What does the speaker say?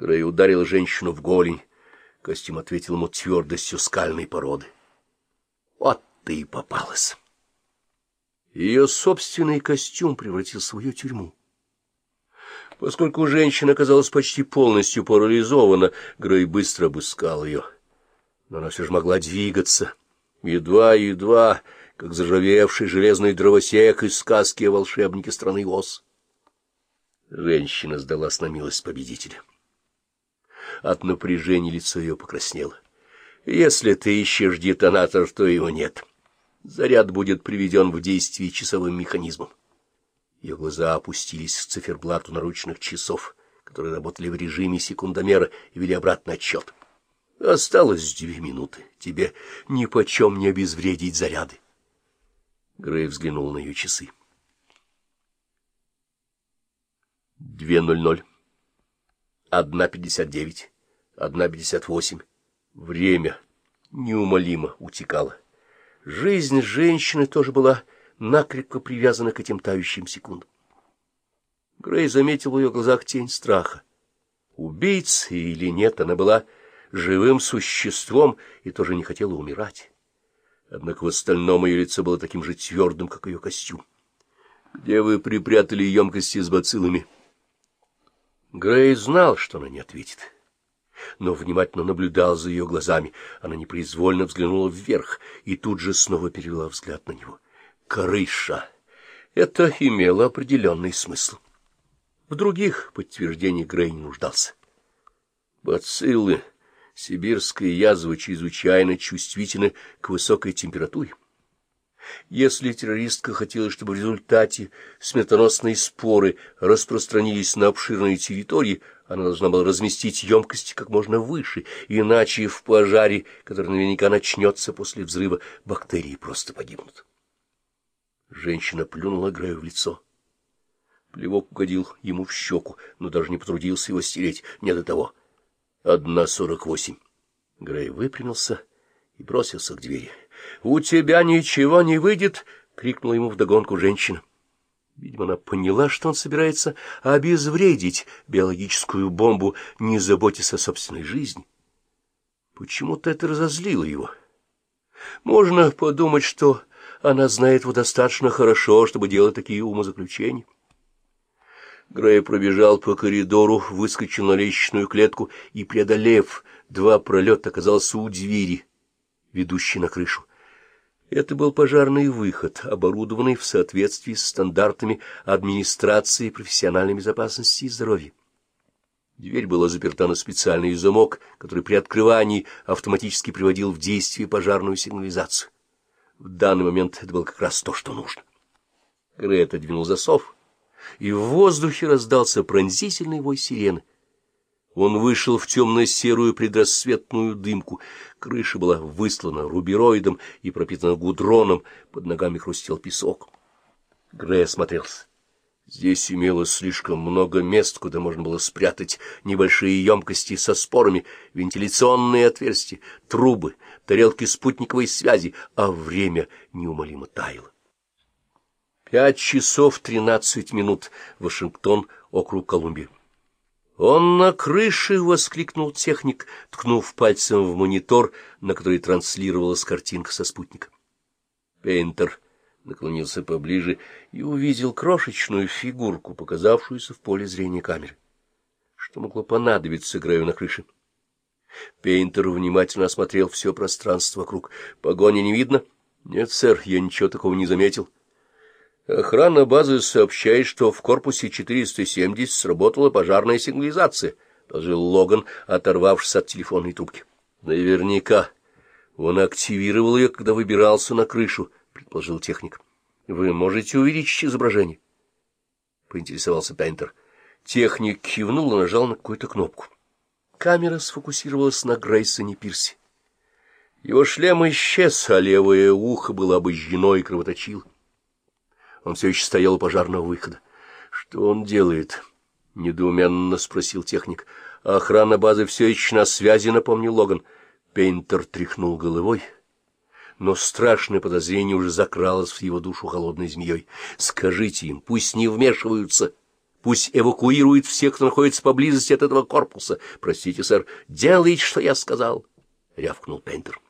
Грей ударил женщину в голень. Костюм ответил ему твердостью скальной породы. Вот ты и попалась. Ее собственный костюм превратился в ее тюрьму. Поскольку женщина оказалась почти полностью парализована, Грей быстро обыскал ее. Но она все же могла двигаться. Едва-едва, как зажавевший железный дровосек из сказки о волшебнике страны Оз. Женщина сдалась на милость победителя. От напряжения лицо ее покраснело. Если ты ищешь детонатор, то его нет. Заряд будет приведен в действие часовым механизмом. Ее глаза опустились к циферблату наручных часов, которые работали в режиме секундомера и вели обратный отсчет. Осталось две минуты. Тебе нипочем не обезвредить заряды. Грей взглянул на ее часы. Две ноль ноль. Одна пятьдесят девять. Одна пятьдесят восемь. Время неумолимо утекало. Жизнь женщины тоже была накрепко привязана к этим тающим секундам. Грей заметил в ее глазах тень страха. Убийца или нет, она была живым существом и тоже не хотела умирать. Однако в остальном ее лицо было таким же твердым, как ее костюм. — Где вы припрятали емкости с бациллами? Грей знал, что она не ответит но внимательно наблюдал за ее глазами. Она непроизвольно взглянула вверх и тут же снова перевела взгляд на него. Крыша! Это имело определенный смысл. В других подтверждениях Грей не нуждался. Бациллы сибирской язвы чрезвычайно чувствительны к высокой температуре. Если террористка хотела, чтобы в результате смертоносные споры распространились на обширные территории, она должна была разместить емкости как можно выше, иначе в пожаре, который наверняка начнется после взрыва, бактерии просто погибнут. Женщина плюнула Грею в лицо. Плевок угодил ему в щеку, но даже не потрудился его стереть. Не до того. Одна сорок восемь. Грей выпрямился и бросился к двери. — У тебя ничего не выйдет! — крикнула ему вдогонку женщина. Видимо, она поняла, что он собирается обезвредить биологическую бомбу, не заботясь о собственной жизни. Почему-то это разозлило его. Можно подумать, что она знает его достаточно хорошо, чтобы делать такие умозаключения. Грей пробежал по коридору, выскочил на лестничную клетку и, преодолев два пролета, оказался у двери, ведущей на крышу. Это был пожарный выход, оборудованный в соответствии с стандартами администрации профессиональной безопасности и здоровья. Дверь была заперта на специальный замок, который при открывании автоматически приводил в действие пожарную сигнализацию. В данный момент это было как раз то, что нужно. Грей отодвинул засов, и в воздухе раздался пронзительный вой сирены. Он вышел в темно-серую предрассветную дымку. Крыша была выслана рубероидом и пропитана гудроном, под ногами хрустел песок. Грей осмотрелся. Здесь имелось слишком много мест, куда можно было спрятать небольшие емкости со спорами, вентиляционные отверстия, трубы, тарелки спутниковой связи, а время неумолимо таяло. Пять часов тринадцать минут. Вашингтон, округ Колумбия. «Он на крыше!» — воскликнул техник, ткнув пальцем в монитор, на который транслировалась картинка со спутника. Пейнтер наклонился поближе и увидел крошечную фигурку, показавшуюся в поле зрения камеры. Что могло понадобиться Грею на крыше? Пейнтер внимательно осмотрел все пространство вокруг. «Погони не видно?» «Нет, сэр, я ничего такого не заметил». Охрана базы сообщает, что в корпусе 470 сработала пожарная сигнализация, — доложил Логан, оторвавшись от телефонной трубки. — Наверняка. Он активировал ее, когда выбирался на крышу, — предположил техник. — Вы можете увеличить изображение? — поинтересовался Пейнтер. Техник кивнул и нажал на какую-то кнопку. Камера сфокусировалась на Грейсоне Пирсе. Его шлем исчез, а левое ухо было обожжено и кровоточило. Он все еще стоял у пожарного выхода. — Что он делает? — недоуменно спросил техник. — Охрана базы все еще на связи, — напомнил Логан. Пейнтер тряхнул головой, но страшное подозрение уже закралось в его душу холодной змеей. — Скажите им, пусть не вмешиваются. Пусть эвакуирует всех, кто находится поблизости от этого корпуса. Простите, сэр, делайте, что я сказал, — рявкнул Пейнтер.